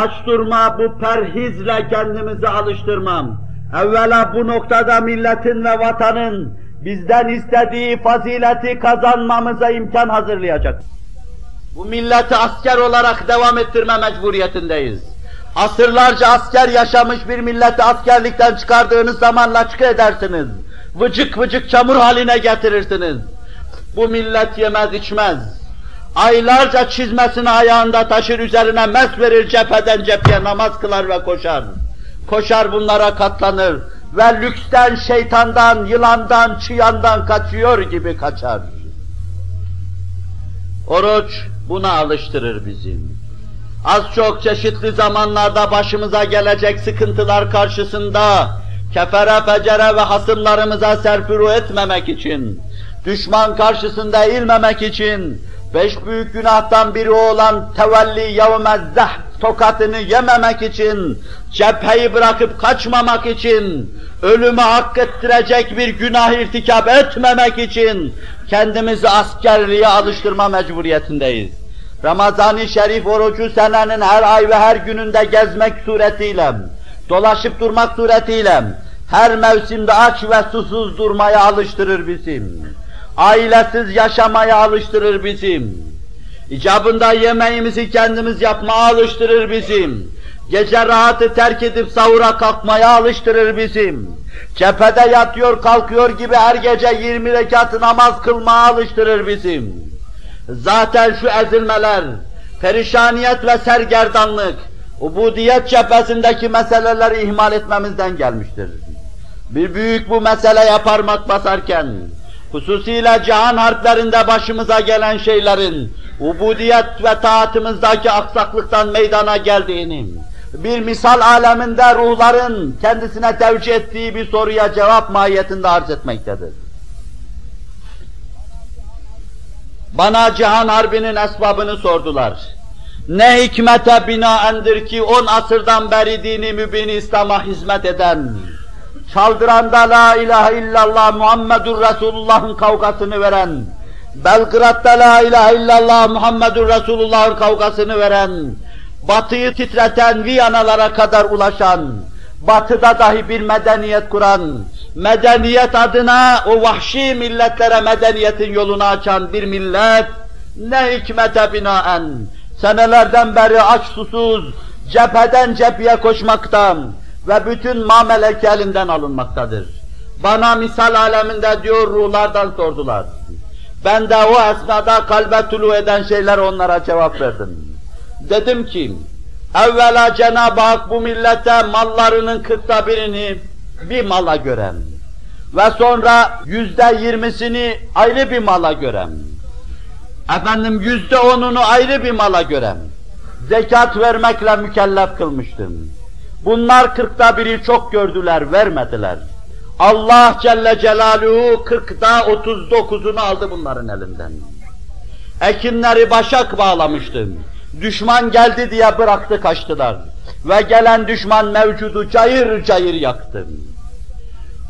aç durma, bu perhizle kendimizi alıştırmam. Evvela bu noktada milletin ve vatanın bizden istediği fazileti kazanmamıza imkan hazırlayacak. Bu milleti asker olarak devam ettirme mecburiyetindeyiz. Asırlarca asker yaşamış bir milleti askerlikten çıkardığınız zaman laçkı edersiniz. Vıcık vıcık çamur haline getirirsiniz. Bu millet yemez içmez. Aylarca çizmesini ayağında taşır üzerine mes verir cepheden cepheye namaz kılar ve koşar. Koşar bunlara katlanır ve lüksten, şeytandan, yılandan, çıyandan kaçıyor gibi kaçar. Oruç buna alıştırır bizim. Az çok çeşitli zamanlarda başımıza gelecek sıkıntılar karşısında kefere, fecere ve hasımlarımıza serfuru etmemek için, düşman karşısında eğilmemek için, beş büyük günahtan biri olan tevelli yevme zah tokatını yememek için, cepheyi bırakıp kaçmamak için, ölümü hak ettirecek bir günah irtikap etmemek için kendimizi askerliğe alıştırma mecburiyetindeyiz. Ramazan-ı Şerif orucu senenin her ay ve her gününde gezmek suretiyle, dolaşıp durmak suretiyle, her mevsimde aç ve susuz durmaya alıştırır bizim. Ailesiz yaşamaya alıştırır bizim. İcabında yemeğimizi kendimiz yapmaya alıştırır bizim. Gece rahatı terk edip sahura kalkmaya alıştırır bizim. Cephede yatıyor kalkıyor gibi her gece 20 rekat namaz kılmaya alıştırır bizim. Zaten şu ezilmeler, perişaniyet ve sergerdanlık, ubudiyet cephesindeki meseleleri ihmal etmemizden gelmiştir. Bir büyük bu meseleye parmak basarken, hususiyle cihan harplerinde başımıza gelen şeylerin, ubudiyet ve taatımızdaki aksaklıktan meydana geldiğini, bir misal aleminde ruhların kendisine tevcih ettiği bir soruya cevap mahiyetinde arz etmektedir. Bana Cihan Harbi'nin esbabını sordular. Ne hikmete binaendir ki on asırdan beri dini mübin İslam'a hizmet eden, çaldıranda la ilahe illallah Muhammedur Resulullah'ın kavgasını veren, Belgrad'da la ilahe illallah Muhammedur Resulullah'ın kavgasını veren, Batı'yı titreten Viyanalara kadar ulaşan, Batı'da dahi bir medeniyet kuran, medeniyet adına o vahşi milletlere medeniyetin yolunu açan bir millet, ne hikmete binaen, senelerden beri aç susuz, cepheden cepheye koşmaktan ve bütün mameleki elinden alınmaktadır. Bana misal aleminde diyor ruhlardan sordular. Ben de o esnada kalbe tulu eden şeyler onlara cevap verdim. Dedim ki, evvela Cenab-ı Hak bu millete mallarının kırkta birini bir mala görem ve sonra yüzde yirmisini ayrı bir mala görem. Efendim yüzde onunu ayrı bir mala görem. Zekat vermekle mükellef kılmıştım. Bunlar kırkta biri çok gördüler, vermediler. Allah Celle Celaluhu kırkta otuz dokuzunu aldı bunların elinden. Ekinleri başak bağlamıştım. Düşman geldi diye bıraktı kaçtılar. Ve gelen düşman mevcudu cayır cayır yaktı.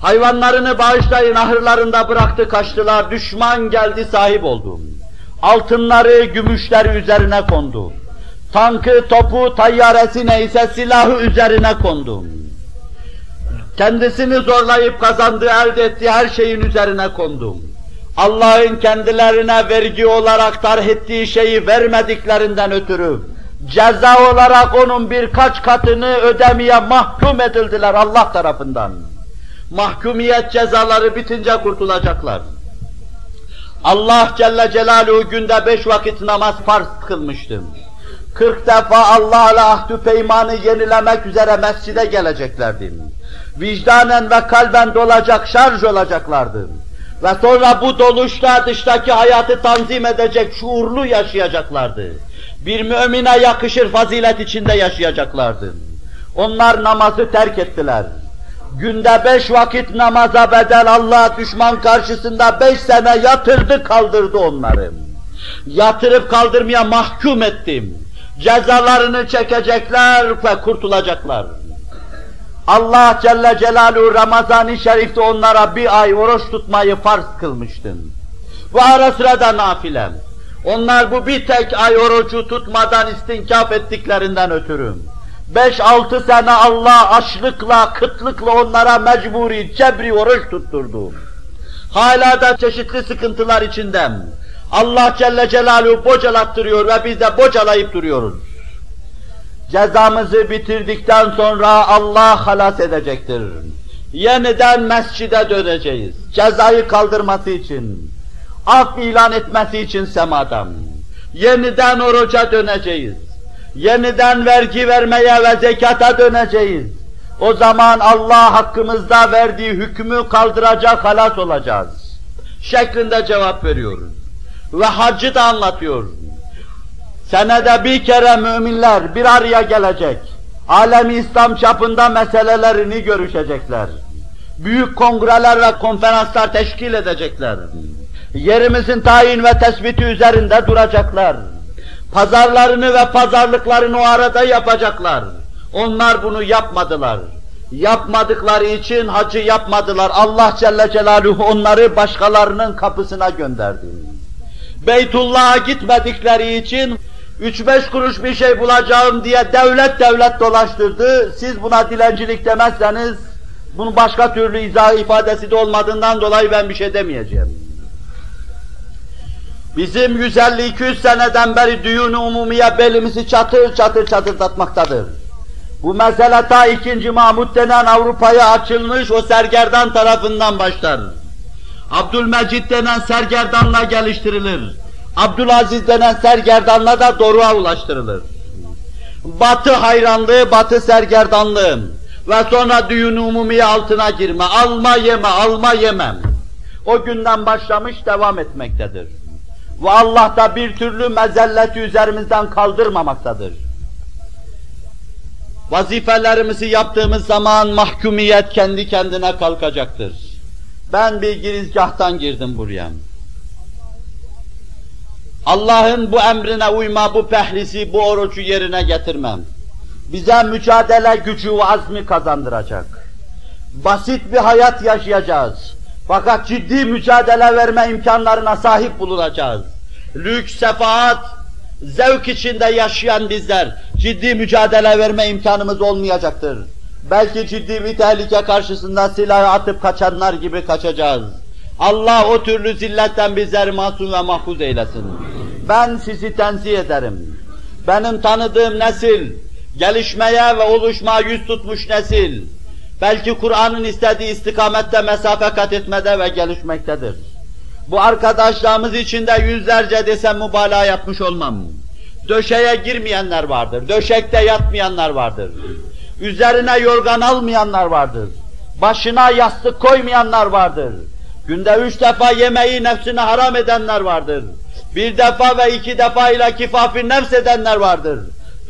Hayvanlarını bağışlayın ahırlarında bıraktı kaçtılar. Düşman geldi sahip oldu. Altınları, gümüşleri üzerine kondu. Tankı, topu, tayyaresi neyse silahı üzerine kondu. Kendisini zorlayıp kazandığı, elde ettiği her şeyin üzerine kondu. Allah'ın kendilerine vergi olarak tarh ettiği şeyi vermediklerinden ötürü ceza olarak onun birkaç katını ödemeye mahkum edildiler Allah tarafından. Mahkumiyet cezaları bitince kurtulacaklar. Allah Celle Celaluhu günde beş vakit namaz farz kılmıştı. Kırk defa Allah ile ahdü peymanı yenilemek üzere mescide geleceklerdi. Vicdanen ve kalben dolacak, şarj olacaklardı. Ve sonra bu doluşta dıştaki hayatı tanzim edecek, şuurlu yaşayacaklardı. Bir mümine yakışır fazilet içinde yaşayacaklardı. Onlar namazı terk ettiler. Günde beş vakit namaza bedel Allah düşman karşısında beş sene yatırdı kaldırdı onları. Yatırıp kaldırmaya mahkum ettim. Cezalarını çekecekler ve kurtulacaklar. Allah Celle Celaluhu Ramazan-ı Şerif'te onlara bir ay oruç tutmayı farz kılmıştın. Ve ara sıra da nafile. Onlar bu bir tek ay orucu tutmadan istinkaf ettiklerinden ötürü Beş altı sene Allah açlıkla, kıtlıkla onlara mecburi, cebri oruç tutturdu. Hala da çeşitli sıkıntılar içinde. Allah Celle Celaluhu bocalattırıyor ve biz de bocalayıp duruyoruz. Cezamızı bitirdikten sonra Allah halas edecektir. Yeniden mescide döneceğiz. Cezayı kaldırması için, af ilan etmesi için semadan. Yeniden oruca döneceğiz. Yeniden vergi vermeye ve zekata döneceğiz. O zaman Allah hakkımızda verdiği hükmü kaldıracak, halas olacağız. Şeklinde cevap veriyoruz. Ve hacı da anlatıyor. Senede bir kere müminler bir araya gelecek. Alemi İslam çapında meselelerini görüşecekler. Büyük kongreler ve konferanslar teşkil edecekler. Yerimizin tayin ve tespiti üzerinde duracaklar. Pazarlarını ve pazarlıklarını o arada yapacaklar. Onlar bunu yapmadılar. Yapmadıkları için hacı yapmadılar. Allah Celle Celaluhu onları başkalarının kapısına gönderdi. Beytullah'a gitmedikleri için üç beş kuruş bir şey bulacağım diye devlet devlet dolaştırdı. Siz buna dilencilik demezseniz, bunun başka türlü izah ifadesi de olmadığından dolayı ben bir şey demeyeceğim. Bizim 150-200 seneden beri düğün umumiye belimizi çatır çatır çatırdatmaktadır. Bu mesele ta 2. Mahmud denen Avrupa'ya açılmış o sergerdan tarafından başlar. Abdülmecid denen sergerdanla geliştirilir. Abdülaziz denen sergerdanla da doruğa ulaştırılır. Batı hayranlığı, batı sergerdanlığı ve sonra düğün umumiye altına girme, alma yeme, alma yemem. O günden başlamış devam etmektedir. Ve Allah da bir türlü mezelleti üzerimizden kaldırmamaktadır. Vazifelerimizi yaptığımız zaman mahkumiyet kendi kendine kalkacaktır. Ben bir girizgahtan girdim buraya. Allah'ın bu emrine uyma, bu pehlisi, bu orucu yerine getirmem. Bize mücadele gücü ve azmi kazandıracak. Basit bir hayat yaşayacağız. Fakat ciddi mücadele verme imkanlarına sahip bulunacağız. Lüks, sefaat, zevk içinde yaşayan bizler ciddi mücadele verme imkanımız olmayacaktır. Belki ciddi bir tehlike karşısında silahı atıp kaçanlar gibi kaçacağız. Allah o türlü zilletten bizleri masum ve mahfuz eylesin. Ben sizi tenzih ederim. Benim tanıdığım nesil, gelişmeye ve oluşmaya yüz tutmuş nesil, belki Kur'an'ın istediği istikamette mesafe kat etmede ve gelişmektedir. Bu arkadaşlarımız içinde yüzlerce desem mübalağa yapmış olmam. Döşeye girmeyenler vardır, döşekte yatmayanlar vardır. Üzerine yorgan almayanlar vardır. Başına yastık koymayanlar vardır. Günde üç defa yemeği nefsine haram edenler vardır. Bir defa ve iki defa ile kifafi nefs edenler vardır.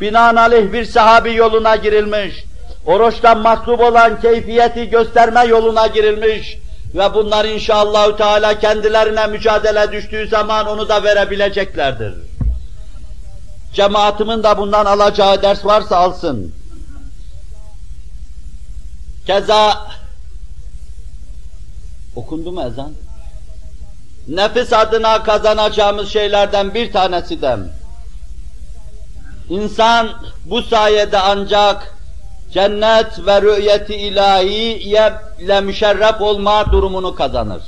Binaenaleyh bir sahabi yoluna girilmiş, oruçtan mahsup olan keyfiyeti gösterme yoluna girilmiş ve bunlar inşallah Teala kendilerine mücadele düştüğü zaman onu da verebileceklerdir. Cemaatimin de bundan alacağı ders varsa alsın. Keza okundu mu ezan? Nefis adına kazanacağımız şeylerden bir tanesi de insan bu sayede ancak cennet ve rü'yeti ilahiye ile müşerref olma durumunu kazanır.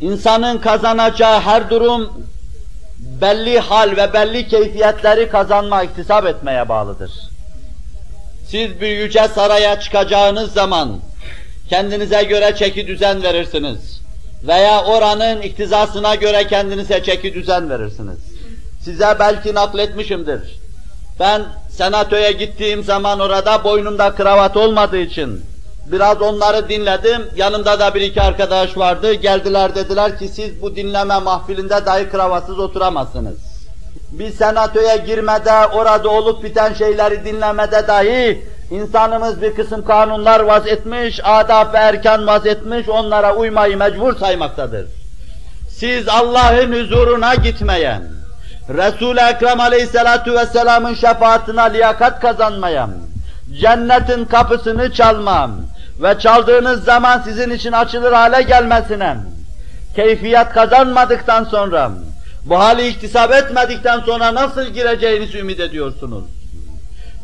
İnsanın kazanacağı her durum belli hal ve belli keyfiyetleri kazanma, iktisap etmeye bağlıdır. Siz bir yüce saraya çıkacağınız zaman kendinize göre çeki düzen verirsiniz. Veya oranın iktizasına göre kendinize çeki düzen verirsiniz. Size belki nakletmişimdir. Ben senatoya gittiğim zaman orada boynumda kravat olmadığı için biraz onları dinledim. Yanımda da bir iki arkadaş vardı. Geldiler dediler ki siz bu dinleme mahfilinde dahi kravatsız oturamazsınız. Bir senatoya girmede, orada olup biten şeyleri dinlemede dahi insanımız bir kısım kanunlar vaz etmiş, adab ve erkan vaz etmiş, onlara uymayı mecbur saymaktadır. Siz Allah'ın huzuruna gitmeyen, Resul-i Ekrem aleyhissalatu vesselamın şefaatine liyakat kazanmaya, cennetin kapısını çalmam ve çaldığınız zaman sizin için açılır hale gelmesine, keyfiyet kazanmadıktan sonra, bu hali iktisap etmedikten sonra nasıl gireceğinizi ümit ediyorsunuz?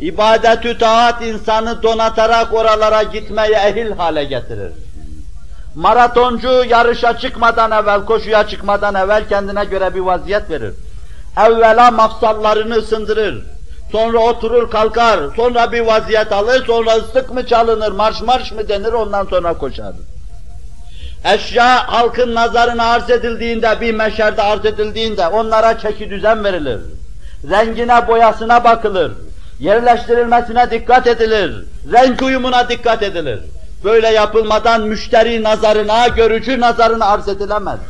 İbadet-ü taat insanı donatarak oralara gitmeye ehil hale getirir. Maratoncu yarışa çıkmadan evvel, koşuya çıkmadan evvel kendine göre bir vaziyet verir. Evvela mafsallarını ısındırır. Sonra oturur kalkar, sonra bir vaziyet alır, sonra ıslık mı çalınır, marş marş mı denir, ondan sonra koşar. Eşya halkın nazarına arz edildiğinde, bir meşerde arz edildiğinde onlara çeki düzen verilir. Rengine, boyasına bakılır. Yerleştirilmesine dikkat edilir. Renk uyumuna dikkat edilir. Böyle yapılmadan müşteri nazarına, görücü nazarına arz edilemez.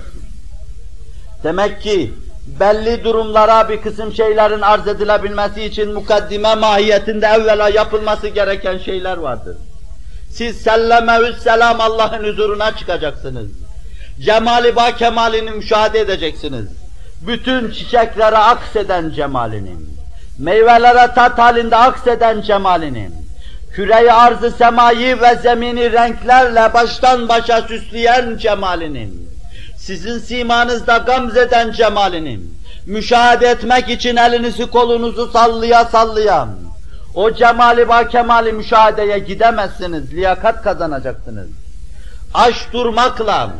Demek ki belli durumlara bir kısım şeylerin arz edilebilmesi için mukaddime mahiyetinde evvela yapılması gereken şeyler vardır. Siz selleme selam Allah'ın huzuruna çıkacaksınız. Cemali ba kemalini müşahede edeceksiniz. Bütün çiçeklere akseden cemalini, meyvelere tat halinde akseden cemalini, küreyi arzı semayı ve zemini renklerle baştan başa süsleyen cemalinin, sizin simanızda gamzeden cemalinin, müşahede etmek için elinizi kolunuzu sallaya sallayan, o cemali ba kemali müşahedeye gidemezsiniz, liyakat kazanacaksınız. Aş durmakla,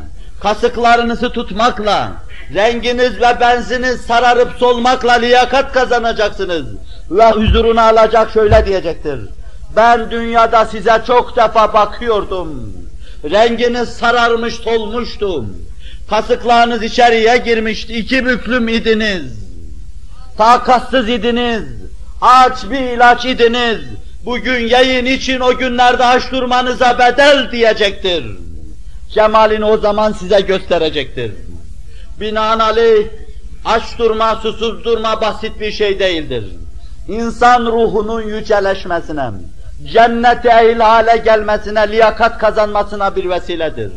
kasıklarınızı tutmakla, renginiz ve benziniz sararıp solmakla liyakat kazanacaksınız. Ve huzuruna alacak şöyle diyecektir. Ben dünyada size çok defa bakıyordum. Renginiz sararmış solmuştum. Kasıklarınız içeriye girmişti, iki büklüm idiniz. Takatsız idiniz, aç bir ilaç idiniz. Bugün yayın için o günlerde aç durmanıza bedel diyecektir. Cemalini o zaman size gösterecektir. Binaenaleyh aç durma, susuz durma basit bir şey değildir. İnsan ruhunun yüceleşmesine, cennete ehil hale gelmesine, liyakat kazanmasına bir vesiledir.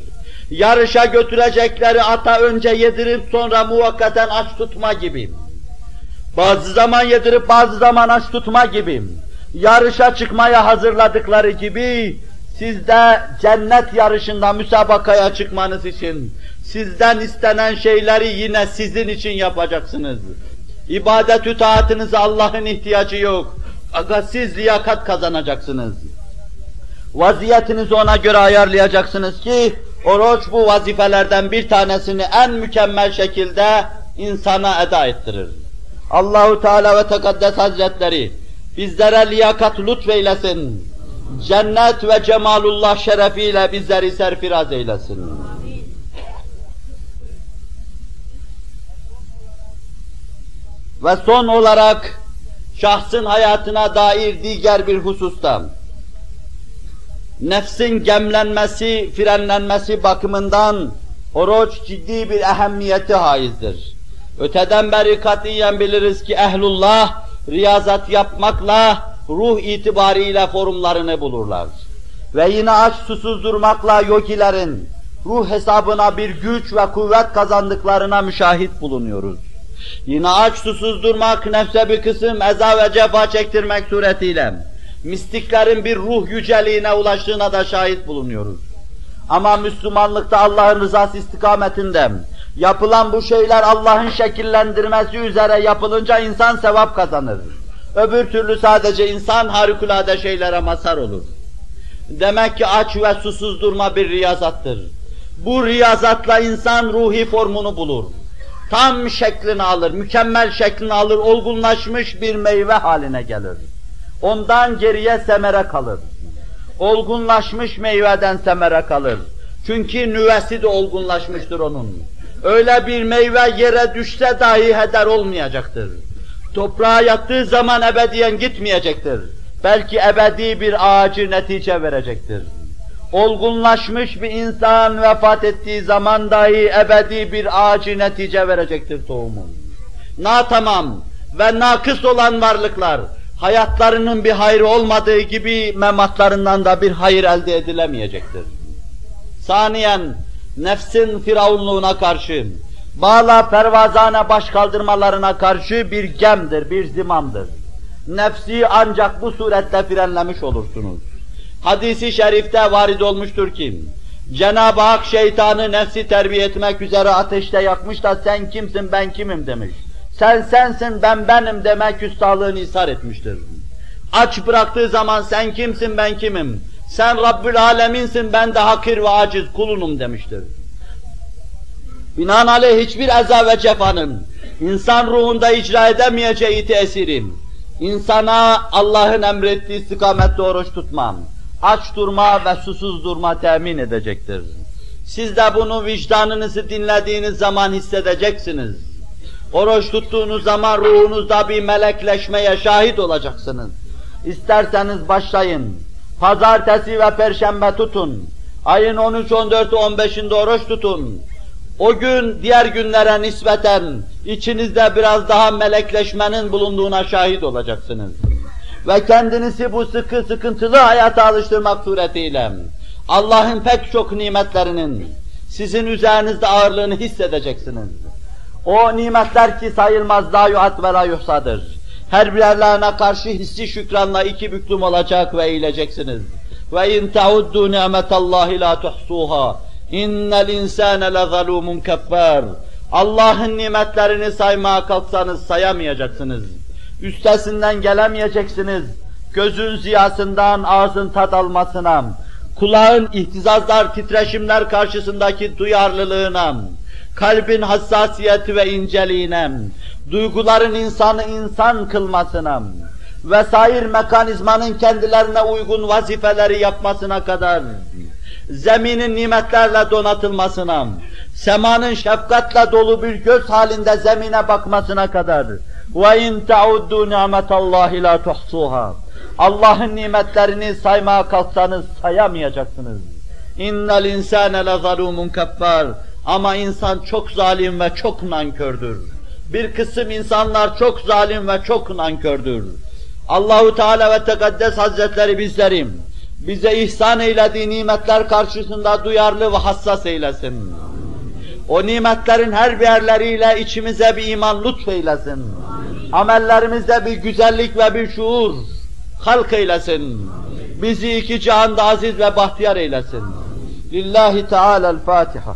Yarışa götürecekleri ata önce yedirip sonra muvakkaten aç tutma gibi. Bazı zaman yedirip bazı zaman aç tutma gibi. Yarışa çıkmaya hazırladıkları gibi siz de cennet yarışında müsabakaya çıkmanız için sizden istenen şeyleri yine sizin için yapacaksınız. İbadet-ü taatınıza Allah'ın ihtiyacı yok. Fakat siz liyakat kazanacaksınız. Vaziyetinizi ona göre ayarlayacaksınız ki oruç bu vazifelerden bir tanesini en mükemmel şekilde insana eda ettirir. Allahu Teala ve Tekaddes Hazretleri bizlere liyakat lütfeylesin. Cennet ve cemalullah şerefiyle bizleri serfiraz eylesin. Ve son olarak şahsın hayatına dair diğer bir hususta nefsin gemlenmesi, frenlenmesi bakımından oruç ciddi bir ehemmiyeti haizdir. Öteden beri katiyen biliriz ki ehlullah riyazat yapmakla ruh itibariyle forumlarını bulurlar. Ve yine aç susuz durmakla yogilerin ruh hesabına bir güç ve kuvvet kazandıklarına müşahit bulunuyoruz. Yine aç susuz durmak, nefse bir kısım eza ve cefa çektirmek suretiyle mistiklerin bir ruh yüceliğine ulaştığına da şahit bulunuyoruz. Ama Müslümanlıkta Allah'ın rızası istikametinde yapılan bu şeyler Allah'ın şekillendirmesi üzere yapılınca insan sevap kazanır. Öbür türlü sadece insan harikulade şeylere mazhar olur. Demek ki aç ve susuz durma bir riyazattır. Bu riyazatla insan ruhi formunu bulur. Tam şeklini alır, mükemmel şeklini alır, olgunlaşmış bir meyve haline gelir. Ondan geriye semere kalır. Olgunlaşmış meyveden semere kalır. Çünkü nüvesi de olgunlaşmıştır onun. Öyle bir meyve yere düşse dahi heder olmayacaktır. Toprağa yattığı zaman ebediyen gitmeyecektir. Belki ebedi bir ağacı netice verecektir. Olgunlaşmış bir insan vefat ettiği zaman dahi ebedi bir ağacı netice verecektir tohumun. Na tamam ve nakıs olan varlıklar, hayatlarının bir hayrı olmadığı gibi mematlarından da bir hayır elde edilemeyecektir. Saniyen, nefsin firavunluğuna karşı, bağla pervazane baş kaldırmalarına karşı bir gemdir, bir zimamdır. Nefsi ancak bu surette frenlemiş olursunuz. Hadisi şerifte varid olmuştur ki, Cenab-ı Hak şeytanı nefsi terbiye etmek üzere ateşte yakmış da sen kimsin ben kimim demiş. Sen sensin ben benim demek üstalığını ishar etmiştir. Aç bıraktığı zaman sen kimsin ben kimim? Sen Rabbül Aleminsin ben de hakir ve aciz kulunum demiştir. Binaenaleyh hiçbir eza ve cefanın insan ruhunda icra edemeyeceği tesirim, insana Allah'ın emrettiği istikamette oruç tutmam, aç durma ve susuz durma temin edecektir. Siz de bunu vicdanınızı dinlediğiniz zaman hissedeceksiniz. Oruç tuttuğunuz zaman ruhunuzda bir melekleşmeye şahit olacaksınız. İsterseniz başlayın. Pazartesi ve perşembe tutun. Ayın 13, 14, 15'inde oruç tutun. O gün diğer günlere nispeten içinizde biraz daha melekleşmenin bulunduğuna şahit olacaksınız. Ve kendinizi bu sıkı sıkıntılı hayata alıştırmak suretiyle Allah'ın pek çok nimetlerinin sizin üzerinizde ağırlığını hissedeceksiniz. O nimetler ki sayılmaz la yuhat ve la yuhsadır. Her birerlerine karşı hissi şükranla iki büklüm olacak ve eğileceksiniz. Ve in tauddu ni'metallahi la tuhsuha. İnnel insane lezalumun keffar. Allah'ın nimetlerini saymaya kalksanız sayamayacaksınız. Üstesinden gelemeyeceksiniz. Gözün ziyasından ağzın tad almasına, kulağın ihtizazlar, titreşimler karşısındaki duyarlılığına, kalbin hassasiyeti ve inceliğine, duyguların insanı insan kılmasına vesair mekanizmanın kendilerine uygun vazifeleri yapmasına kadar zeminin nimetlerle donatılmasına, semanın şefkatle dolu bir göz halinde zemine bakmasına kadar وَاِنْ تَعُدُّوا نِعْمَةَ اللّٰهِ لَا تُحْصُوهَا Allah'ın nimetlerini saymaya kalksanız sayamayacaksınız. İnnel insane lezalumun kaffar. ama insan çok zalim ve çok nankördür. Bir kısım insanlar çok zalim ve çok nankördür. Allahu Teala ve Tekaddes Hazretleri bizlerim bize ihsan eylediği nimetler karşısında duyarlı ve hassas eylesin. O nimetlerin her bir yerleriyle içimize bir iman lütfeylesin. Amellerimizde bir güzellik ve bir şuur halk eylesin. Bizi iki cihanda aziz ve bahtiyar eylesin. Lillahi Teala'l-Fatiha.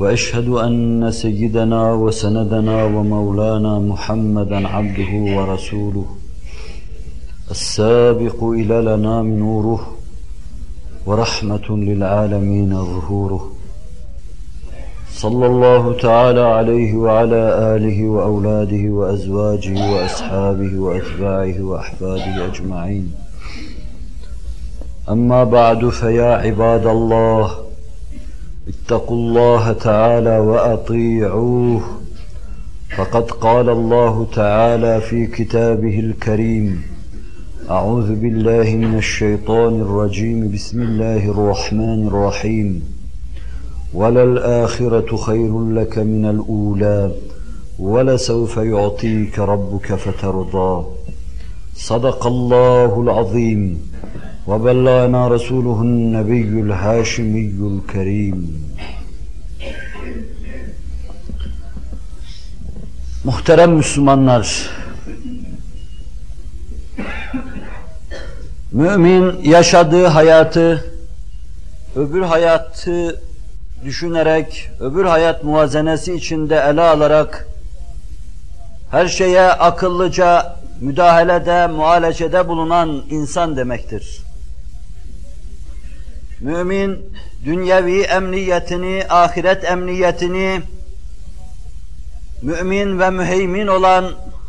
وأشهد أن سيدنا وسندنا ومولانا محمدا عبده ورسوله السابق إلى لنا من نوره ورحمة للعالمين ظهوره صلى الله تعالى عليه وعلى آله وأولاده وأزواجه وأصحابه وأتباعه وأحفاده أجمعين. أما بعد فيا عباد الله اتقوا الله تعالى وأطيعوه. فقد قال الله تعالى في كتابه الكريم أعوذ بالله من الشيطان الرجيم. بسم الله الرحمن الرحيم. وللآخرة خير لك من الأولى ولسوف يعطيك ربك فترضى. صدق الله العظيم. وبلغنا رسوله النبي الهاشمي الكريم Muhterem Müslümanlar, Mümin yaşadığı hayatı, öbür hayatı düşünerek, öbür hayat muvazenesi içinde ele alarak, her şeye akıllıca müdahalede, muhalecede bulunan insan demektir. Mümin, dünyevi emniyetini, ahiret emniyetini, mümin ve müheymin olan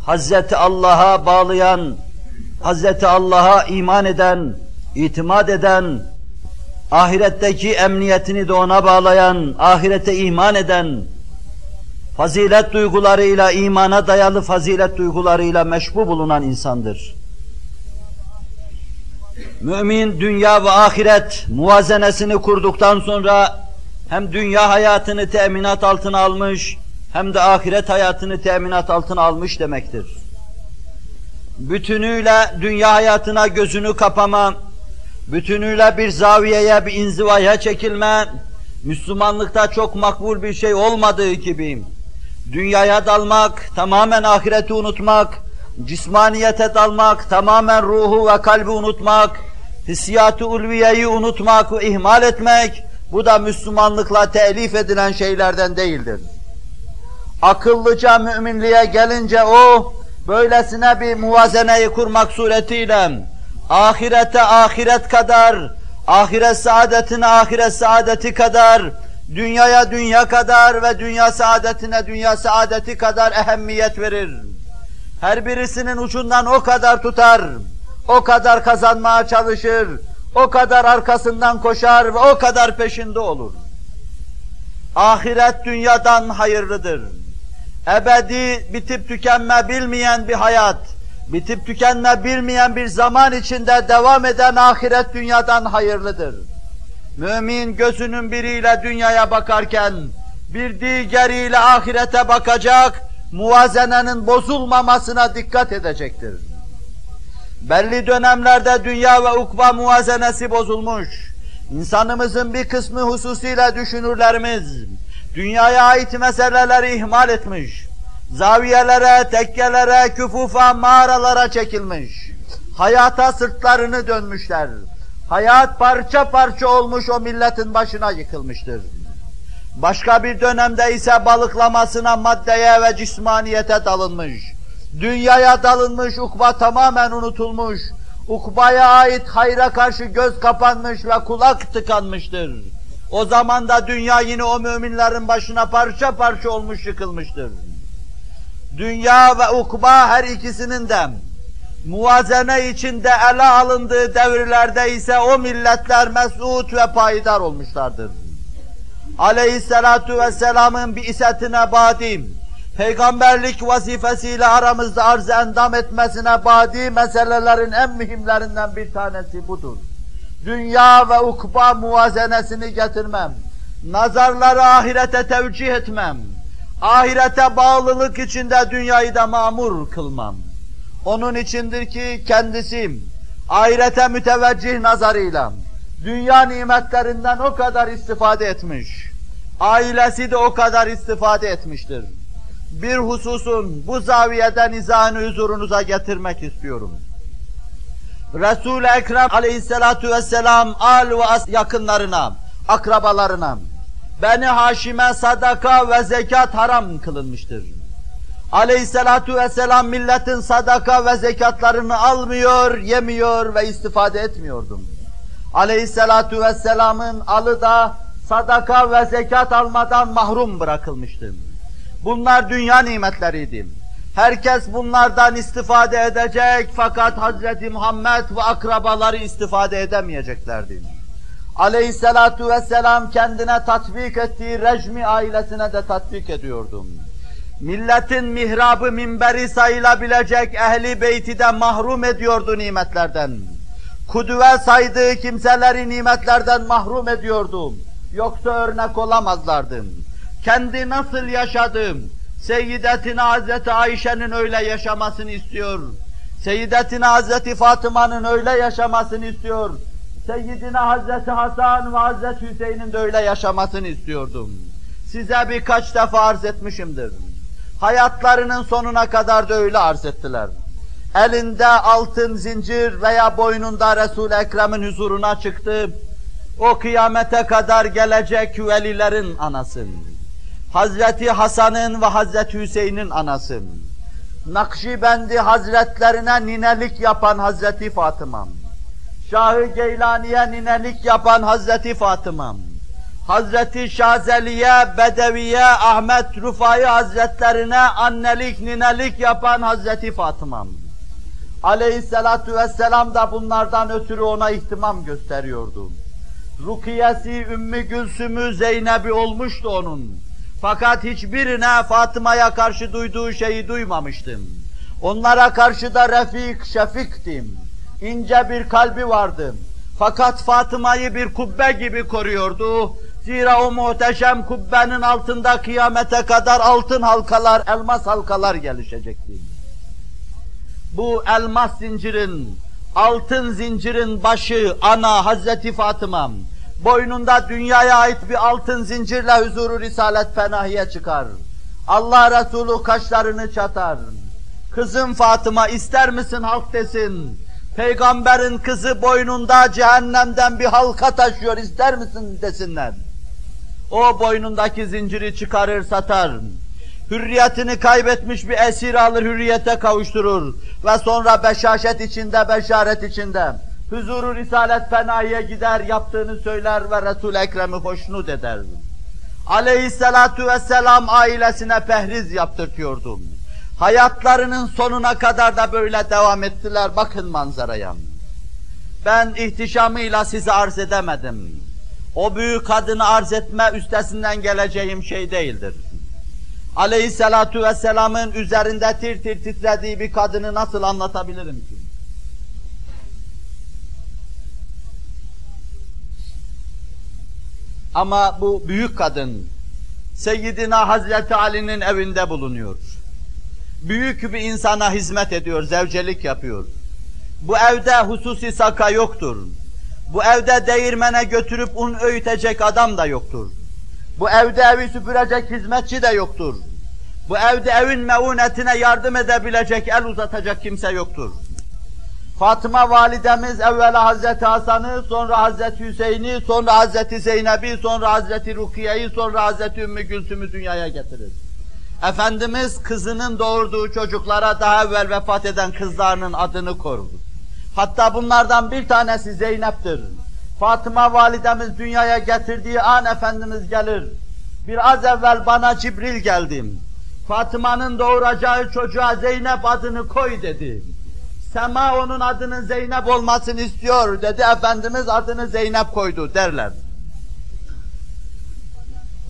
Hazreti Allah'a bağlayan, Hazreti Allah'a iman eden, itimat eden, ahiretteki emniyetini de ona bağlayan, ahirete iman eden, fazilet duygularıyla, imana dayalı fazilet duygularıyla meşbu bulunan insandır. Mümin dünya ve ahiret muvazenesini kurduktan sonra hem dünya hayatını teminat altına almış, hem de ahiret hayatını teminat altına almış demektir. Bütünüyle dünya hayatına gözünü kapama, bütünüyle bir zaviyeye, bir inzivaya çekilme, Müslümanlıkta çok makbul bir şey olmadığı gibi, dünyaya dalmak, tamamen ahireti unutmak, cismaniyete dalmak, tamamen ruhu ve kalbi unutmak, hissiyatı ulviyeyi unutmak ve ihmal etmek, bu da Müslümanlıkla telif edilen şeylerden değildir. Akıllıca müminliğe gelince o, böylesine bir muvazeneyi kurmak suretiyle, ahirete ahiret kadar, ahiret saadetine ahiret saadeti kadar, dünyaya dünya kadar ve dünya saadetine dünya saadeti kadar ehemmiyet verir. Her birisinin ucundan o kadar tutar, o kadar kazanmaya çalışır, o kadar arkasından koşar ve o kadar peşinde olur. Ahiret dünyadan hayırlıdır. Ebedi bitip tükenme bilmeyen bir hayat, bitip tükenme bilmeyen bir zaman içinde devam eden ahiret dünyadan hayırlıdır. Mümin gözünün biriyle dünyaya bakarken, bir diğeriyle ahirete bakacak, muvazenenin bozulmamasına dikkat edecektir. Belli dönemlerde dünya ve ukba muvazenesi bozulmuş. İnsanımızın bir kısmı hususiyle düşünürlerimiz, dünyaya ait meseleleri ihmal etmiş. Zaviyelere, tekkelere, küfufa, mağaralara çekilmiş. Hayata sırtlarını dönmüşler. Hayat parça parça olmuş o milletin başına yıkılmıştır. Başka bir dönemde ise balıklamasına maddeye ve cismaniyete dalınmış. Dünyaya dalınmış, ukba tamamen unutulmuş. Ukbaya ait hayra karşı göz kapanmış ve kulak tıkanmıştır. O zaman da dünya yine o müminlerin başına parça parça olmuş yıkılmıştır. Dünya ve ukba her ikisinin de muvazene içinde ele alındığı devirlerde ise o milletler mesut ve payidar olmuşlardır. Aleyhisselatu vesselamın bir isetine badim, peygamberlik vazifesiyle aramızda arz endam etmesine badi meselelerin en mühimlerinden bir tanesi budur. Dünya ve ukba muvazenesini getirmem, nazarları ahirete tevcih etmem, ahirete bağlılık içinde dünyayı da mamur kılmam. Onun içindir ki kendisi ahirete müteveccih nazarıyla dünya nimetlerinden o kadar istifade etmiş. Ailesi de o kadar istifade etmiştir. Bir hususun bu zaviyeden izahını huzurunuza getirmek istiyorum. Resul-i Ekrem aleyhissalatu vesselam al ve as yakınlarına, akrabalarına, Beni Haşim'e sadaka ve zekat haram kılınmıştır. Aleyhissalatu vesselam milletin sadaka ve zekatlarını almıyor, yemiyor ve istifade etmiyordum. Aleyhissalatu vesselamın alı da sadaka ve zekat almadan mahrum bırakılmıştı. Bunlar dünya nimetleriydi. Herkes bunlardan istifade edecek fakat Hazreti Muhammed ve akrabaları istifade edemeyeceklerdi. Aleyhissalatu vesselam kendine tatbik ettiği rejmi ailesine de tatbik ediyordum. Milletin mihrabı minberi sayılabilecek ehli beyti de mahrum ediyordu nimetlerden. Kudüve saydığı kimseleri nimetlerden mahrum ediyordum. Yoksa örnek olamazlardı. Kendi nasıl yaşadım, Seyyidetina Hazreti Ayşe'nin öyle yaşamasını istiyor. Seyyidetina Hazreti Fatıma'nın öyle yaşamasını istiyor. Seyyidina Hazreti Hasan ve Hazreti Hüseyin'in de öyle yaşamasını istiyordum. Size birkaç defa arz etmişimdir. Hayatlarının sonuna kadar da öyle arz ettiler. Elinde altın zincir veya boynunda Resul-i Ekrem'in huzuruna çıktı. O kıyamete kadar gelecek velilerin anası. Hazreti Hasan'ın ve Hazreti Hüseyin'in anası. Nakşibendi Hazretlerine ninelik yapan Hazreti Fatıma. Şahı Geylani'ye ninelik yapan Hazreti Fatıma. Hazreti Şazeli'ye, Bedevi'ye, Ahmet Rufai Hazretlerine annelik, ninelik yapan Hazreti Fatıma. Aleyhissalatu vesselam da bunlardan ötürü ona ihtimam gösteriyordu. Rukiyesi, Ümmü Gülsüm'ü, Zeynep'i olmuştu onun. Fakat hiçbirine Fatıma'ya karşı duyduğu şeyi duymamıştım. Onlara karşı da refik, şefiktim. İnce bir kalbi vardı. Fakat Fatıma'yı bir kubbe gibi koruyordu. Zira o muhteşem kubbenin altında kıyamete kadar altın halkalar, elmas halkalar gelişecekti. Bu elmas zincirin, altın zincirin başı ana Hazreti Fatıma, boynunda dünyaya ait bir altın zincirle huzuru Risalet Fenahi'ye çıkar. Allah Resulü kaşlarını çatar. Kızım Fatıma ister misin halk desin. Peygamberin kızı boynunda cehennemden bir halka taşıyor ister misin desinler. O boynundaki zinciri çıkarır satar. Hürriyetini kaybetmiş bir esir alır hürriyete kavuşturur. Ve sonra beşaşet içinde, beşaret içinde. Huzuru Risalet Fenahi'ye gider, yaptığını söyler ve Resul-i Ekrem'i hoşnut eder. Aleyhisselatu vesselam ailesine pehriz yaptırtıyordu. Hayatlarının sonuna kadar da böyle devam ettiler. Bakın manzaraya. Ben ihtişamıyla size arz edemedim. O büyük kadını arz etme üstesinden geleceğim şey değildir. Aleyhisselatu vesselamın üzerinde tir tir titrediği bir kadını nasıl anlatabilirim ki? Ama bu büyük kadın Seyyidina Hazreti Ali'nin evinde bulunuyor. Büyük bir insana hizmet ediyor, zevcelik yapıyor. Bu evde hususi saka yoktur. Bu evde değirmene götürüp un öğütecek adam da yoktur. Bu evde evi süpürecek hizmetçi de yoktur. Bu evde evin meunetine yardım edebilecek, el uzatacak kimse yoktur. Fatıma validemiz evvela Hazreti Hasan'ı, sonra Hazreti Hüseyin'i, sonra Hazreti Zeynep'i, sonra Hazreti Rukiye'yi, sonra Hazreti Ümmü Gülsüm'ü dünyaya getirir. Efendimiz kızının doğurduğu çocuklara daha evvel vefat eden kızlarının adını korudu. Hatta bunlardan bir tanesi Zeynep'tir. Fatıma validemiz dünyaya getirdiği an Efendimiz gelir. Biraz evvel bana Cibril geldi. Fatıma'nın doğuracağı çocuğa Zeynep adını koy dedi. Sema onun adının Zeynep olmasını istiyor dedi. Efendimiz adını Zeynep koydu derler.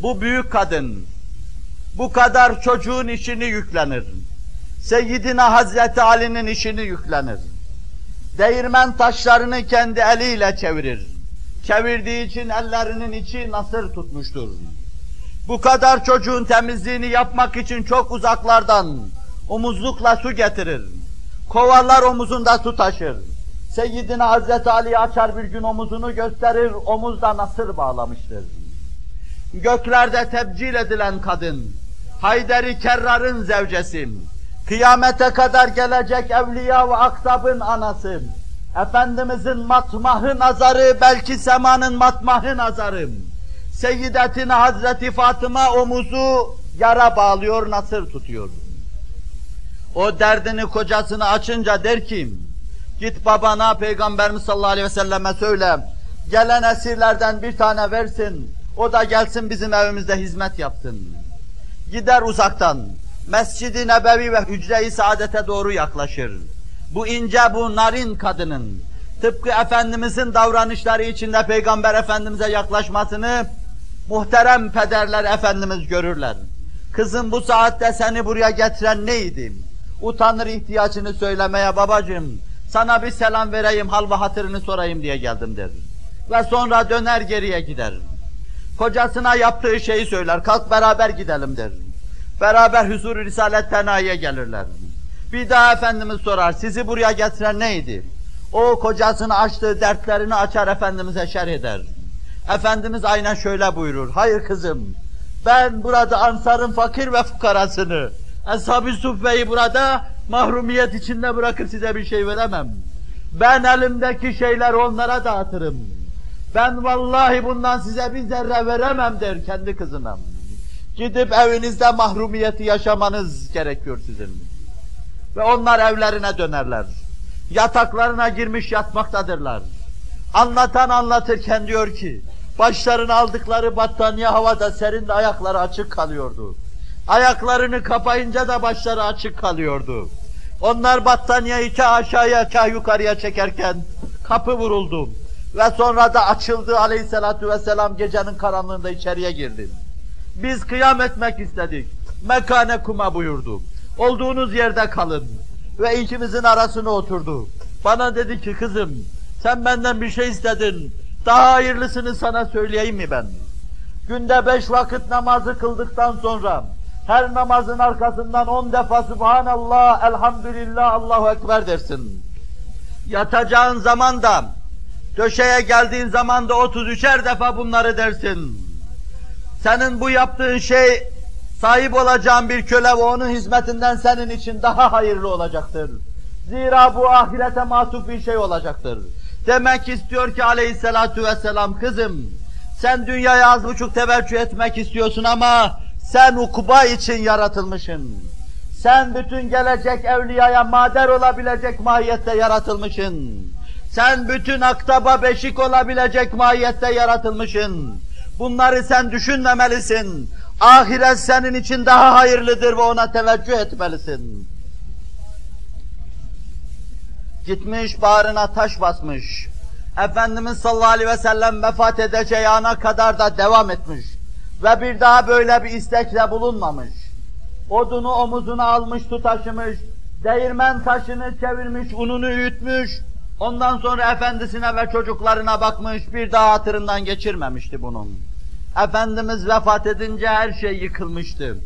Bu büyük kadın bu kadar çocuğun işini yüklenir. Seyyidina Hazreti Ali'nin işini yüklenir. Değirmen taşlarını kendi eliyle çevirir. Çevirdiği için ellerinin içi nasır tutmuştur. Bu kadar çocuğun temizliğini yapmak için çok uzaklardan omuzlukla su getirir. Kovalar omuzunda su taşır. Seyyidina Hazreti Ali açar bir gün omuzunu gösterir, omuzda nasır bağlamıştır. Göklerde tebcil edilen kadın, Hayderi Kerrar'ın zevcesi, kıyamete kadar gelecek evliya ve aktabın anası, Efendimizin matmahı nazarı, belki semanın matmahı nazarı, Seyyidetine Hazreti Fatıma omuzu yara bağlıyor, nasır tutuyor. O derdini kocasını açınca der ki, git babana Peygamberimiz sallallahu aleyhi ve selleme söyle, gelen esirlerden bir tane versin, o da gelsin bizim evimizde hizmet yapsın. Gider uzaktan, Mescid-i Nebevi ve Hücre-i Saadet'e doğru yaklaşır. Bu ince, bu narin kadının, tıpkı Efendimizin davranışları içinde Peygamber Efendimiz'e yaklaşmasını, muhterem pederler Efendimiz görürler. Kızım bu saatte seni buraya getiren neydi? Utanır ihtiyacını söylemeye babacığım, sana bir selam vereyim, hal ve hatırını sorayım diye geldim der. Ve sonra döner geriye gider. Kocasına yaptığı şeyi söyler, kalk beraber gidelim der. Beraber huzur-u risalet tenayiye gelirler. Bir daha Efendimiz sorar, sizi buraya getiren neydi? O kocasını açtığı dertlerini açar Efendimiz'e şerh eder. Efendimiz aynen şöyle buyurur, hayır kızım, ben burada Ansar'ın fakir ve fukarasını, Ashab-ı Suffe'yi burada mahrumiyet içinde bırakıp size bir şey veremem. Ben elimdeki şeyler onlara dağıtırım. Ben vallahi bundan size bir zerre veremem der kendi kızına. Gidip evinizde mahrumiyeti yaşamanız gerekiyor sizin. Ve onlar evlerine dönerler. Yataklarına girmiş yatmaktadırlar. Anlatan anlatırken diyor ki, başlarını aldıkları battaniye havada serin de ayakları açık kalıyordu. Ayaklarını kapayınca da başları açık kalıyordu. Onlar battaniyeyi kah aşağıya kah yukarıya çekerken kapı vuruldu. Ve sonra da açıldı aleyhissalatu vesselam gecenin karanlığında içeriye girdi. Biz kıyam etmek istedik. Mekane kuma buyurdu. Olduğunuz yerde kalın. Ve ikimizin arasına oturdu. Bana dedi ki kızım sen benden bir şey istedin. Daha hayırlısını sana söyleyeyim mi ben? Günde beş vakit namazı kıldıktan sonra her namazın arkasından on defa Subhanallah, Elhamdülillah, Allahu Ekber dersin. Yatacağın zaman da, döşeye geldiğin zaman da 33'er defa bunları dersin. Senin bu yaptığın şey, sahip olacağın bir köle ve onun hizmetinden senin için daha hayırlı olacaktır. Zira bu ahirete mahsup bir şey olacaktır. Demek istiyor ki aleyhissalatu vesselam, kızım, sen dünyaya az buçuk teveccüh etmek istiyorsun ama sen ukuba için yaratılmışsın. Sen bütün gelecek evliyaya mader olabilecek mahiyette yaratılmışsın. Sen bütün aktaba beşik olabilecek mahiyette yaratılmışsın. Bunları sen düşünmemelisin. Ahiret senin için daha hayırlıdır ve ona teveccüh etmelisin. Gitmiş bağrına taş basmış. Efendimiz sallallahu aleyhi ve sellem vefat edeceği ana kadar da devam etmiş. Ve bir daha böyle bir istekle bulunmamış. Odunu omuzuna almış tutaşımış, değirmen taşını çevirmiş, ununu üyütmüş, ondan sonra efendisine ve çocuklarına bakmış, bir daha hatırından geçirmemişti bunun. Efendimiz vefat edince her şey yıkılmıştı.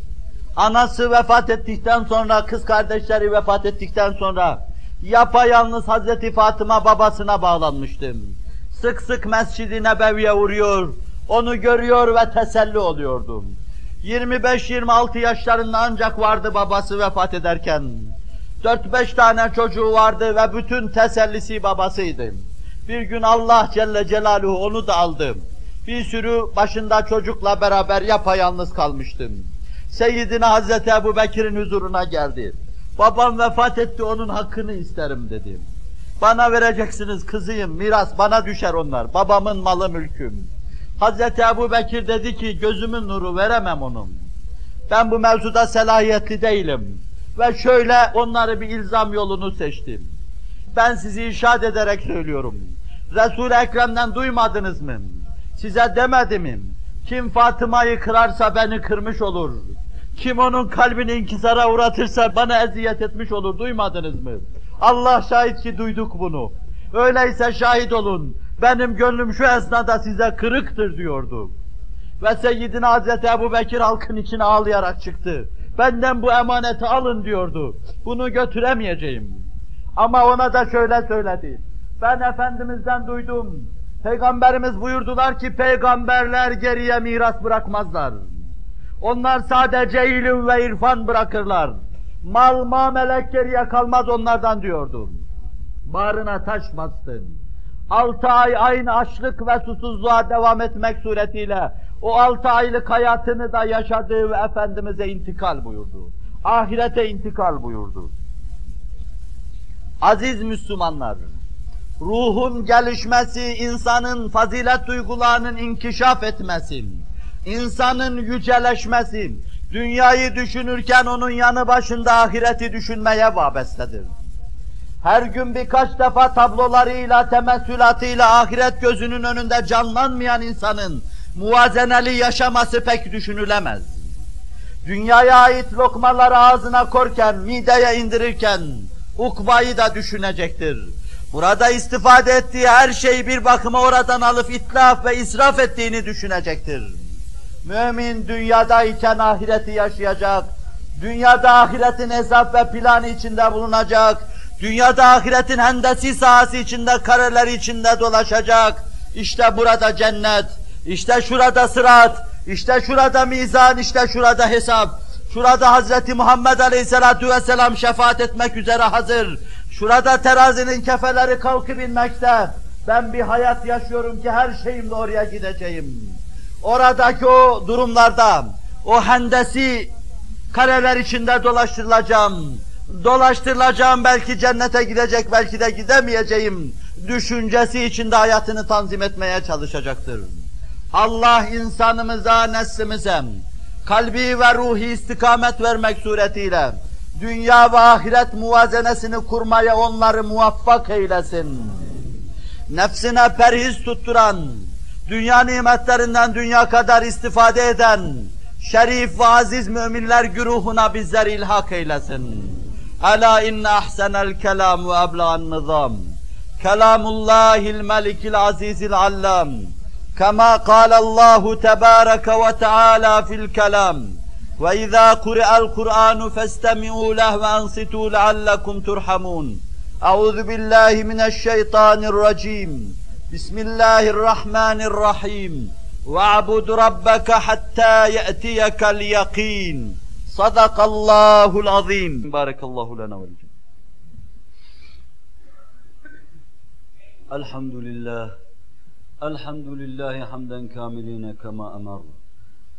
Anası vefat ettikten sonra, kız kardeşleri vefat ettikten sonra, yapayalnız Hazreti Fatıma babasına bağlanmıştım. Sık sık Mescid-i Nebevi'ye uğruyor, onu görüyor ve teselli oluyordum. 25-26 yaşlarında ancak vardı babası vefat ederken. 4-5 tane çocuğu vardı ve bütün tesellisi babasıydı. Bir gün Allah Celle Celaluhu onu da aldı. Bir sürü başında çocukla beraber yapayalnız kalmıştım. Seyyidina Hazreti Ebu Bekir'in huzuruna geldi. Babam vefat etti onun hakkını isterim dedim. Bana vereceksiniz kızıyım, miras bana düşer onlar. Babamın malı mülküm. Hazreti Ebu Bekir dedi ki gözümün nuru veremem onun. Ben bu mevzuda selahiyetli değilim. Ve şöyle onları bir ilzam yolunu seçtim. Ben sizi irşad ederek söylüyorum. Resul-i Ekrem'den duymadınız mı? Size demedim mi? Kim Fatıma'yı kırarsa beni kırmış olur. Kim onun kalbini inkisara uğratırsa bana eziyet etmiş olur. Duymadınız mı? Allah şahit ki duyduk bunu. Öyleyse şahit olun. Benim gönlüm şu esnada size kırıktır diyordu. Ve Seyyidina Hazreti Ebu Bekir halkın içine ağlayarak çıktı. Benden bu emaneti alın diyordu. Bunu götüremeyeceğim. Ama ona da şöyle söyledi. Ben Efendimiz'den duydum. Peygamberimiz buyurdular ki peygamberler geriye miras bırakmazlar. Onlar sadece ilim ve irfan bırakırlar. Mal, mamelek geriye kalmaz onlardan diyordu. Bağrına taş bastın. Altı ay aynı açlık ve susuzluğa devam etmek suretiyle o altı aylık hayatını da yaşadığı ve Efendimiz'e intikal buyurdu. Ahirete intikal buyurdu. Aziz Müslümanlar, ruhun gelişmesi, insanın fazilet duygularının inkişaf etmesi, insanın yüceleşmesi, dünyayı düşünürken onun yanı başında ahireti düşünmeye vabestedir. Her gün birkaç defa tablolarıyla, temessülatıyla ahiret gözünün önünde canlanmayan insanın muvazeneli yaşaması pek düşünülemez. Dünyaya ait lokmaları ağzına korken, mideye indirirken, ukbayı da düşünecektir. Burada istifade ettiği her şeyi bir bakıma oradan alıp itlaf ve israf ettiğini düşünecektir. Mümin dünyadayken ahireti yaşayacak, dünyada ahiretin hesap ve planı içinde bulunacak, dünyada ahiretin hendesi sahası içinde, kareleri içinde dolaşacak. İşte burada cennet, işte şurada sırat, işte şurada mizan, işte şurada hesap. Şurada Hazreti Muhammed Aleyhisselatü Vesselam şefaat etmek üzere hazır. Şurada terazinin kefeleri kalkıp inmekte. Ben bir hayat yaşıyorum ki her şeyimle oraya gideceğim. Oradaki o durumlarda, o hendesi kareler içinde dolaştırılacağım. Dolaştırılacağım belki cennete gidecek, belki de gidemeyeceğim. Düşüncesi içinde hayatını tanzim etmeye çalışacaktır. Allah insanımıza, neslimize, kalbi ve ruhi istikamet vermek suretiyle, dünya ve ahiret muvazenesini kurmaya onları muvaffak eylesin. nefsine perhiz tutturan, dünya nimetlerinden dünya kadar istifade eden, şerif ve aziz müminler güruhuna bizler ilhak eylesin. Ela inne ahsenel kelam ve ebla'n nizam. Kelamullahil melikil azizil allam. Kema kâlallahu tebâreke ve teâlâ fil kelam. وإذا قرأ القرآن فاستمعوا له وأنصتوا لعلكم ترحمون. أعوذ بالله من الشيطان الرجيم. بسم الله الرحمن الرحيم. واعبد ربك حتى يأتيك اليقين. صدق الله العظيم. بارك الله لنا ولكم. الحمد لله. الحمد لله حمدا كاملين كما أمر.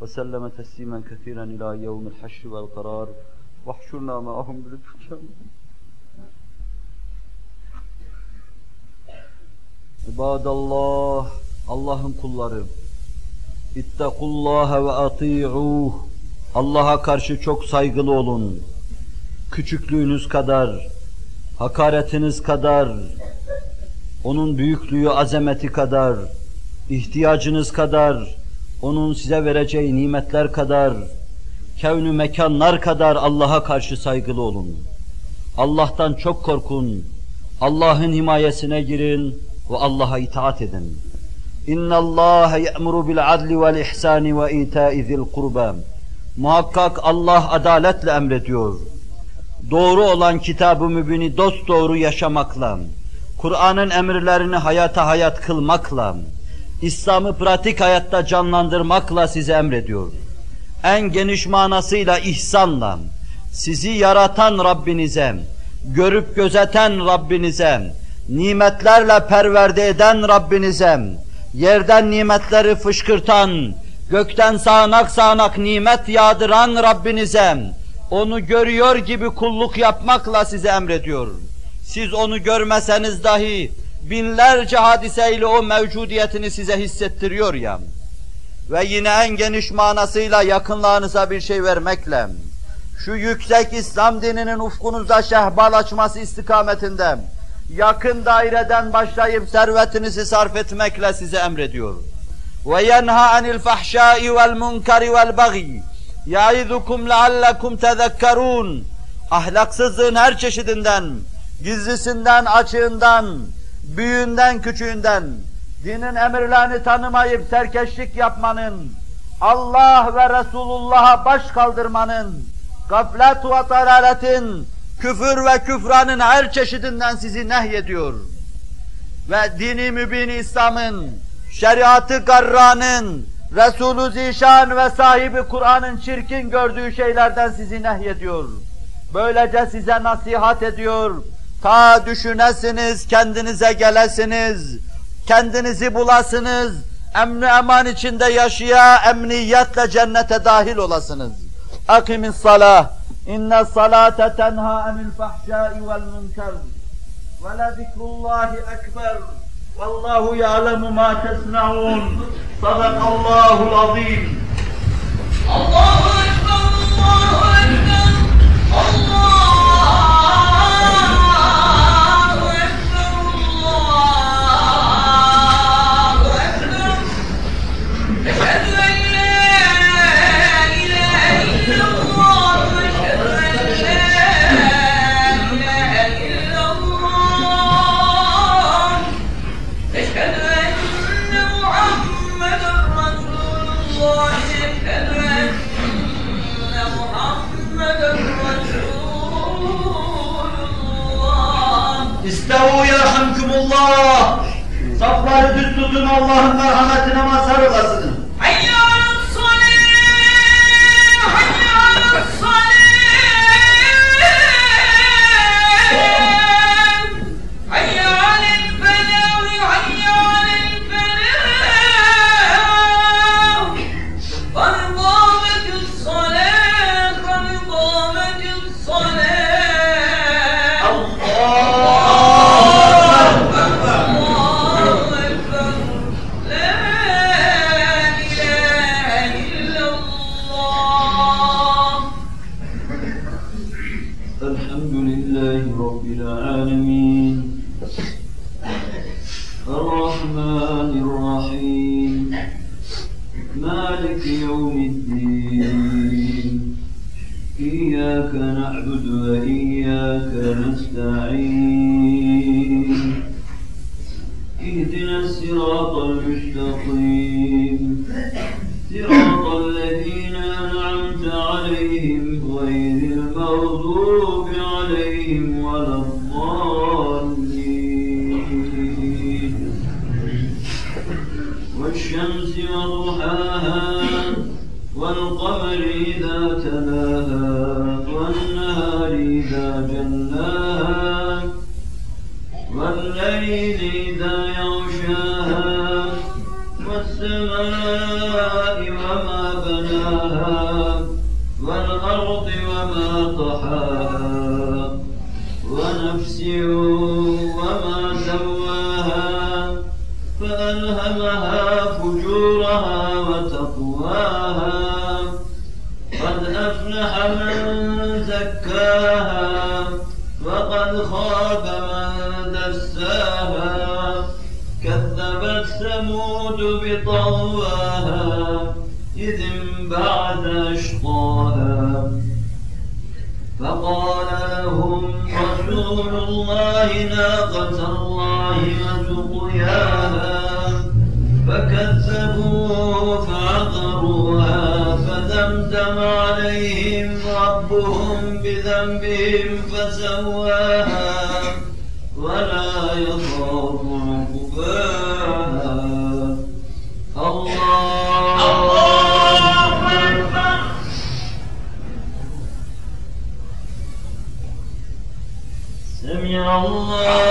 وسلم تسليما كثيرا إلى يوم الحشر والقرار واحشرنا معهم بلطفك İbadallah, Allah'ın kulları. İttakullaha ve ati'uh. Allah'a karşı çok saygılı olun. Küçüklüğünüz kadar, hakaretiniz kadar, onun büyüklüğü, azameti kadar, ihtiyacınız kadar, onun size vereceği nimetler kadar, kevnü mekanlar kadar Allah'a karşı saygılı olun. Allah'tan çok korkun. Allah'ın himayesine girin ve Allah'a itaat edin. İnna Allah ya'muru bil adli vel ihsani ve ita'i zil kurba. Muhakkak Allah adaletle emrediyor. Doğru olan kitab-ı mübini dost doğru yaşamakla, Kur'an'ın emirlerini hayata hayat kılmakla, İslam'ı pratik hayatta canlandırmakla size emrediyor. En geniş manasıyla ihsanla, sizi yaratan Rabbinize, görüp gözeten Rabbinize, nimetlerle perverde eden Rabbinize, yerden nimetleri fışkırtan, gökten sağanak sağanak nimet yağdıran Rabbinize, onu görüyor gibi kulluk yapmakla size emrediyor. Siz onu görmeseniz dahi binlerce hadiseyle o mevcudiyetini size hissettiriyor ya. Ve yine en geniş manasıyla yakınlarınıza bir şey vermekle, şu yüksek İslam dininin ufkunuzda şehbal açması istikametinde, yakın daireden başlayıp servetinizi sarf etmekle size emrediyor. Fahşai vel munkari vel bagi. Yaizukum leallekum tezekkerun. Ahlaksızlığın her çeşidinden, gizlisinden, açığından, büyüğünden, küçüğünden, dinin emirlerini tanımayıp serkeşlik yapmanın, Allah ve Resulullah'a baş kaldırmanın, gaflet ve dalaletin, küfür ve küfranın her çeşidinden sizi nehyediyor. Ve dini mübin İslam'ın, şeriatı garranın, Resulü Zişan ve sahibi Kur'an'ın çirkin gördüğü şeylerden sizi nehyediyor. Böylece size nasihat ediyor. Ta düşünesiniz, kendinize gelesiniz, kendinizi bulasınız, emni eman içinde yaşaya, emniyetle cennete dahil olasınız. Akimis salah. İnne salate tenha anil fahşai vel münker. Ve le zikrullahi ekber. Vallahu ya'lemu ma tesna'un. Sadakallahul azim. Allahu Ekber, Allahu Ekber, yerhamkumullah. Safları düz tutun Allah'ın merhametine mazhar olasınız. زكاها وقد خاب من دساها كذبت ثمود بطغواها إذ انبعث أشقاها فقال لهم رسول الله ناقة الله وسقياها فدمدم عليهم ربهم بذنبهم فسواها ولا يخاف عقباها. الله أكبر. سمع الله.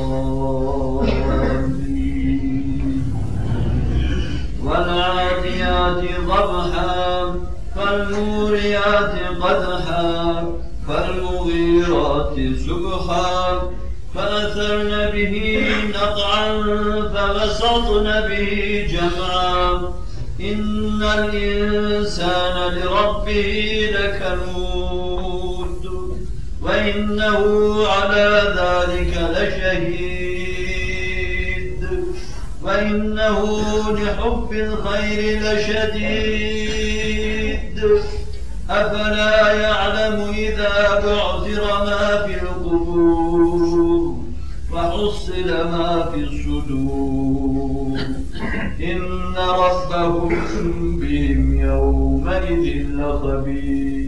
فالموريات قدحا فالمغيرات سبحا. فأثرن به نقعا فبسطن به جمعا. إن الإنسان لربه لكنود وإنه على ذلك لشهيد. وإنه لحب الخير لشديد. أفلا يعلم إذا بعثر ما في القبور وحصل ما في الصدور. إن ربهم بهم يومئذ لخبير.